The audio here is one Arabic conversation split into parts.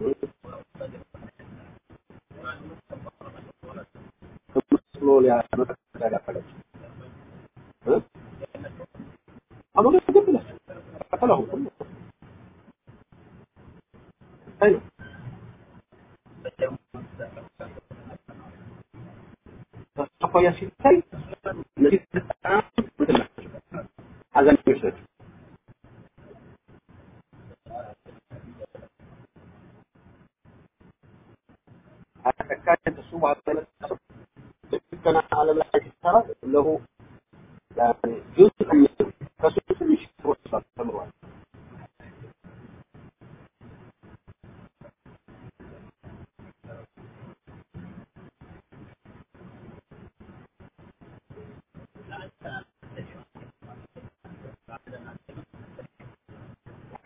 Kebut selalu ada.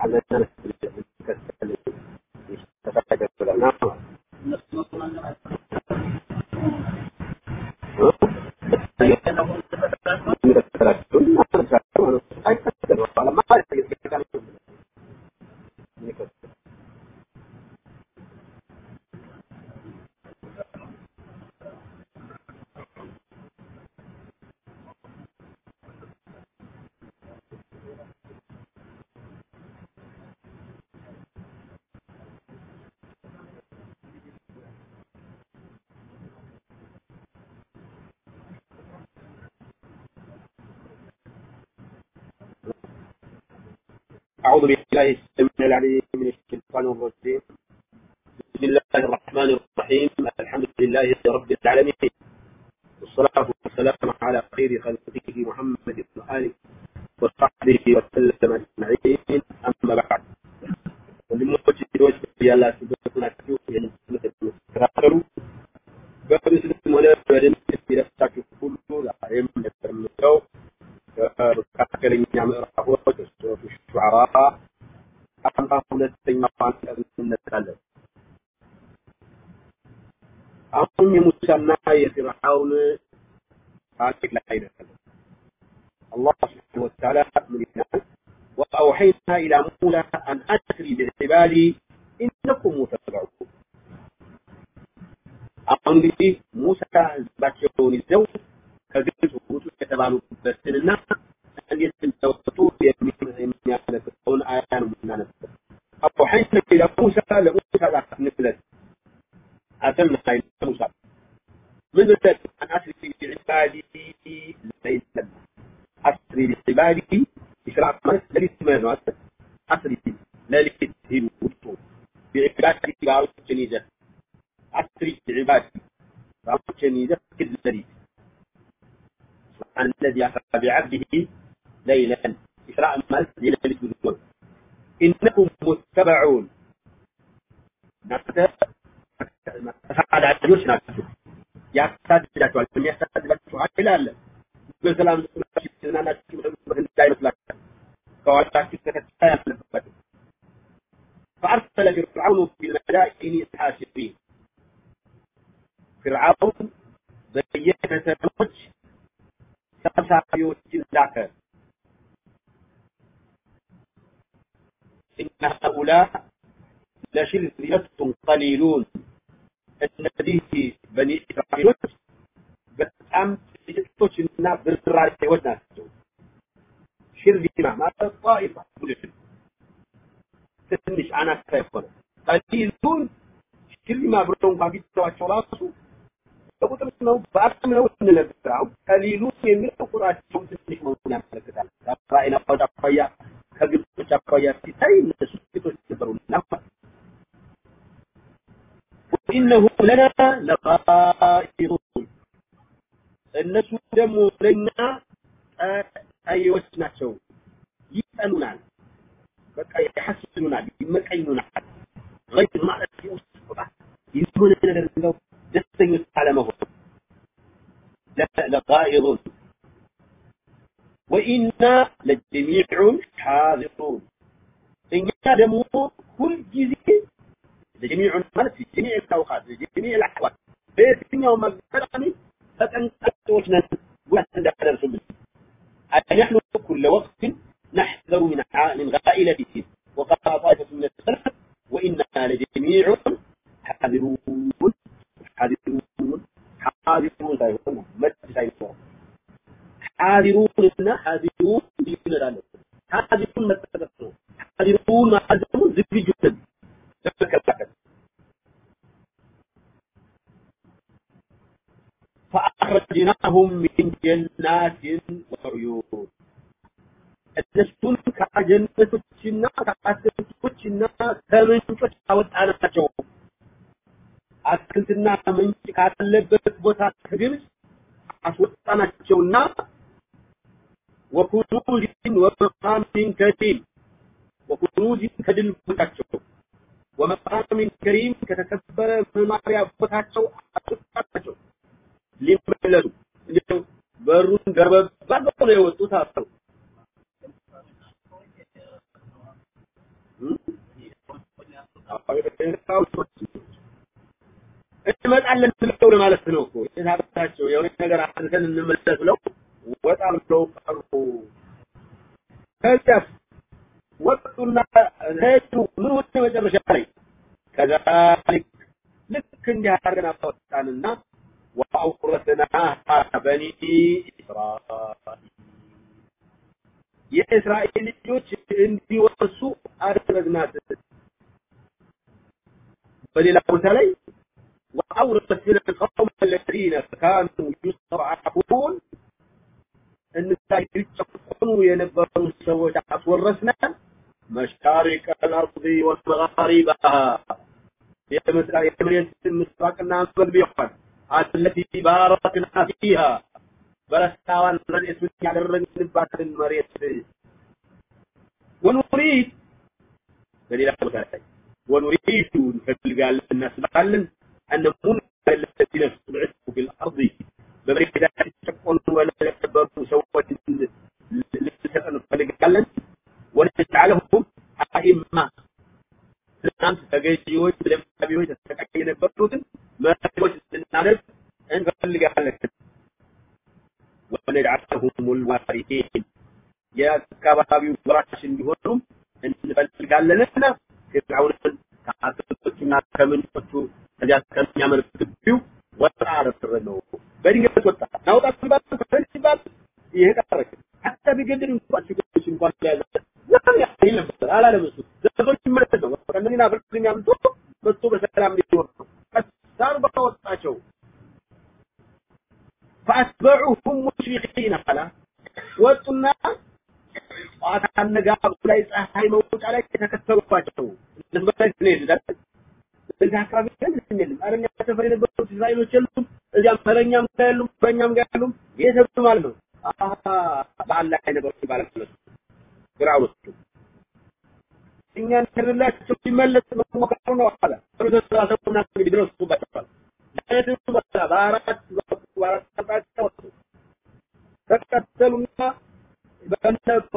Hello. أعوذ بالله السميع العليم من الشيطان الرجيم ሱረቱ ሹዓራ አምሳ ሁለተኛው አንቀጽ እንነሳለን። አሁን የሙሳና የፊርዓውን ታሪክ ላይ ነን። አላህ ስብሓነሁ ወተዓላ ምን ይላል? ወአውሐይና ኢላ ሙሳ አን አስሪ ቢዕባዲ ኢነኩም ሙተበዑን አሁን እንግዲህ ሙሳ ህዝባቸውን ይዘው ከግብፅ ውጡ የተባሉበትንና الشرع الذي سمعناه عسل ذلك الدين والصوم بعبادتي بعرض الجنيدة. عسري بعبادتي بعرض الجنيدة كالذي سبحان الذي أسرى بعبده ليلا. إسراء ما إلى بسم الله إنكم متبعون. نفسه فعل عجوش نفسه يحتاج إلى تعلم يحتاج إلى تعلم لا لا بسلام نفسه نفسه نفسه نفسه لك فوالله كتبت فأرسل فرعون في المدائن حاشرين فرعون በየከተሞች ሰብሳቢዎችን ላከ إن هؤلاء لشرذمة قليلون እነዚህ በኒ እስራኤሎች በጣም ጥቂቶችና ብራሪዎች ናቸው። ሽርዚማ ማለት ጣኢፋ ቡድን ትንሽ አናሳ የሆነ ቀሊሉን ሽርዚማ ብለው እንኳን ቢተዋቸው ራሱ በቁጥር ነው በአቅም ነው እንነግር። አሁን ቀሊሉ የሚለው ቁጥራቸው ትንሽ መሆኑን ያመለክታል። ከእስራኤል አኳያ ከግብጾች አኳያ ሲታይ እነሱ ጥቂቶች ነበሩና ወኢነሁ ለና ለጋኢሩን እነሱ ደግሞ ለኛ في جميع الأوقات في جميع الأحوال بيتኛو مقدرني فتنتوش ندرس به نحن كل وقت نحذر من من غائلته وقال طائفة من السلف وإنا لجميع حاذرون حاذرون حاذرون حاذرون حاذرون حاذرون ከአትክልቶችና ከምንጮች አወጣናቸው። አትክልትና ምንጭ ካለበት ቦታ ከግብፅ አስወጣናቸውና ወኩኑዝን ወመቃሚን ከሪም ወኩኑዝን ከድል ቦታቸው ወመቃሚን ከሪም ከተከበረ መማሪያ ቦታቸው አስወጣናቸው። ሊመለሱ በሩን አድርገው ነው የወጡት አሉ። እንመጣለን ብለው ለማለት ነው እኮ የታበታቸው የሆነ ነገር አድርገን እንመለስ ብለው ወጣ ብለው ቀሩ። ከዚያስ ወጡና ሄዱ። ምን ወደ መጨረሻ ላይ ከዛሊክ ልክ እንዲህ አወጣንና ወአውረስናሃ በኒ እስራኤል የእስራኤል ልጆች እንዲወርሱ አደረግናት። በሌላ ቦታ ላይ وأورثت من القوم الذين كانوا يستضعفون أن يتقون ينبروا السوات ورثنا مشارق الأرض ومغاربها የምድሪት ምስራቅና التي باركنا فيها. ባረክና ፊሃ በረካዋን على الرجل ያደረግንባትን المريض. ወኑሪድ ونريد ونريد ونريد ونريد ونريد ونريد أن من الذين استبعدوا في الأرض بغير شق ولا يكبر سوة ليس فلقلا ونجعلهم أئمة. الآن تتجيوش لما بيوش تتكين بردوتن ما بيوش تنعرف إن فلقلا ونجعلهم الوارثين. يا كبابي وراش اللي هنهم إن فلقلا ቢገድል እንኳን ችግሮች እንኳን ያዘ ዘመን ያህል ነበር አላለም እሱ ዘመን ይመለስ ነው ከእነዚህን አፍሪካን ያምቶ መጥቶ በሰላም ሊኖር ነው። ቀሳር ባወጣቸው فأتبعوهم مشرقين አላ ወጡና ጠዋት አነጋቡ ላይ ፀሐይ መውጫ ላይ የተከተሉባቸው እነዚህ በላይ ነው ይላል እዚህ አካባቢ ግን የለም። አረኛ ሰፈር የነበሩት እስራኤሎች የሉም። እዚያም መረኛም ጋር የሉም፣ በእኛም ጋር የሉም። የት ማለት ነው? በአል ላይ ነበሩ ባለፈለሱ ግራ ወጡ። እኛ እንደላቸው ሲመለስ መሞከሩ ነው አለ። ጥሩ ተሰራሰውና ቢድሮስ ተባለ። ለዚህ በኋላ በአራት በአራት ተባቸው ተከተሉና በእነሱ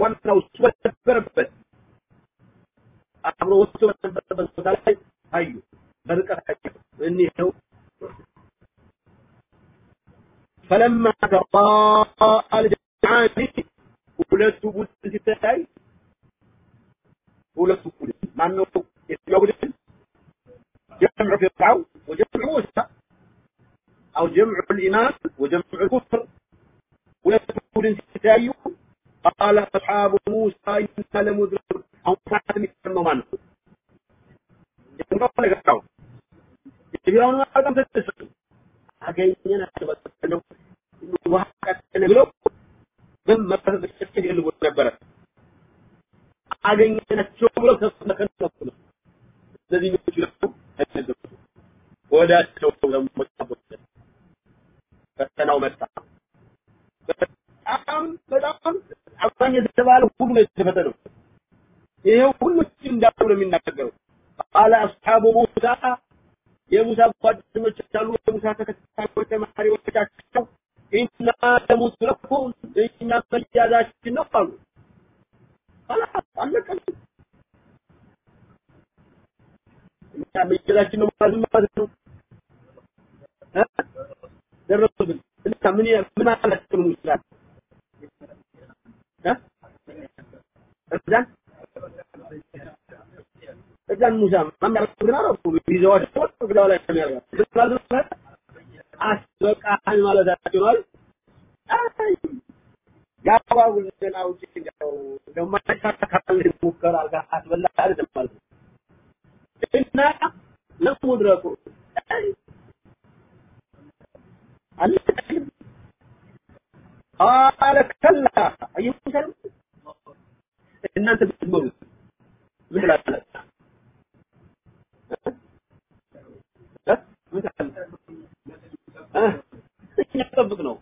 ዋናው እሱ በነበረበት አብሮ እሱ በነበረበት ቦታ ላይ አዩ። በርቀት አዩ። እኒህ ነው فلما تراءى الجمعان ሁለቱ ቡድን ሲታይ ሁለቱ ቡድን ማነው የትኛው ቡድን ብለው ግን መፈሰስ ይፈልጉ ነበረ። አገኘናቸው ብለው ተፈከነኩ ነው። ስለዚህ ነው ይችላሉ ተነገሩ ወዳቸው ደግሞ ተቦተ ፈተናው መጣ። በጣም በጣም አብዛኛው የተባለ ሁሉ ነው የተፈተነው። ይሄ ሁሉ እንዳሉ ነው የሚናገረው። ቃለ አስሓቡ ሙሳ የሙሳ ጓደኞች አሉ፣ የሙሳ ተከታዮች ተማሪዎቻቸው ኢና ለሙድረኩን እኛ መያዛችን ነው አሉ። خلاص አለቀ። እኛ መያዛችን ነው ማለት ማለት ነው። ደረሱብን እና ምን ምን ማለት ነው ይችላል እ እዛን እዛን ሙሳ ማን ያደርግና ነው ይዘዋቸው ግዳው ላይ የሚያደርጋል አስበቃኝ ማለታቸው ነው። አይ ያጓጉል ዜና ውጭ እንደው እንደማይሳካል ሙከራ ጋር አትበላ አይደለም ማለት ነው እና ለሙድረኩ አለ ቃለ ከላ አየሁም እናንተ ብትኖሩ ምን ትላላችሁ? ምን ስጠብቅ ነው።